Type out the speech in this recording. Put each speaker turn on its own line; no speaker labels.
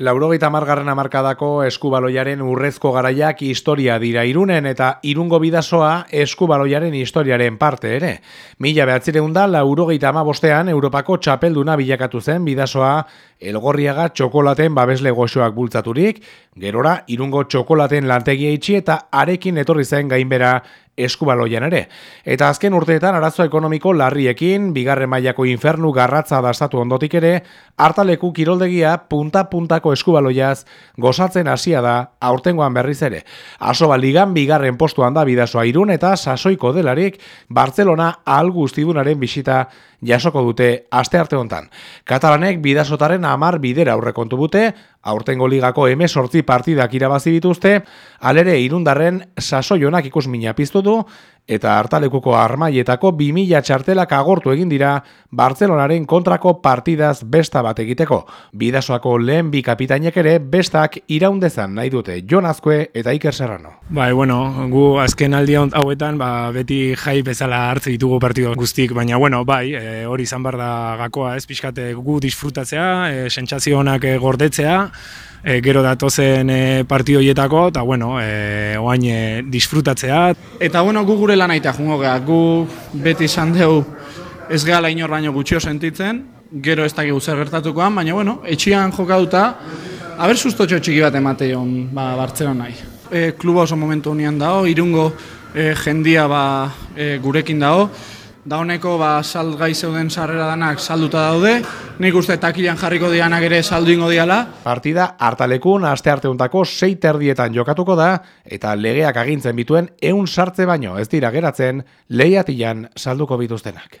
Laurogeita margarren amarkadako eskubaloiaren urrezko garaiak historia dira irunen eta irungo bidasoa eskubaloiaren historiaren parte ere. Mila behatzireun da, laurogeita amabostean Europako txapelduna bilakatu zen bidasoa elgorriaga txokolaten babesle goxoak bultzaturik, gerora irungo txokolaten lantegia itxi eta arekin etorri zen gainbera eskubaloian ere. Eta azken urteetan arazo ekonomiko larriekin, bigarren mailako infernu garratza dastatu ondotik ere, hartaleku kiroldegia punta-puntako eskubaloiaz gozatzen hasia da aurtengoan berriz ere. Asoba ligan bigarren postuan da bidasoa irun eta sasoiko delarik Barcelona al guztidunaren bisita jasoko dute aste arte hontan. Katalanek bidasotaren amar bidera aurrekontu bute, aurtengo ligako sortzi partidak irabazi dituzte, alere irundarren sasoionak ikus mina piztu du, eta hartalekuko armaietako 2000 txartelak agortu egin dira Barcelonaren kontrako partidaz besta bat egiteko. Bidasoako lehen bi kapitainek ere bestak iraundezan nahi dute Jon Azkue eta Iker Serrano.
Bai, bueno, gu azken aldi hauetan ba, beti jai bezala hartze ditugu partido guztik, baina bueno, bai, e, hori izan bar da gakoa, ez pixkate gu disfrutatzea, e, sentsazio honak e, gordetzea, e, gero datozen e, partidoietako, eta bueno, e, oain e, disfrutatzea.
Eta bueno, gu gure lan aitea jungo geha, gu beti izan deu ez gehala inor baino gutxio sentitzen, gero ez dakigu zer gertatukoan, baina bueno, etxian jokatuta, haber sustotxo txiki bat emate joan ba, Bartzelonai. E, kluba oso momentu unian dago, irungo e, jendia ba, e, gurekin dago, Dauneko ba, salgai zeuden sarrera danak salduta daude, nik uste takilan jarriko dianak ere saldu ingo diala.
Partida hartalekun aste arteuntako sei terdietan jokatuko da, eta legeak agintzen bituen eun sartze baino ez dira geratzen lehiatilan salduko bituztenak.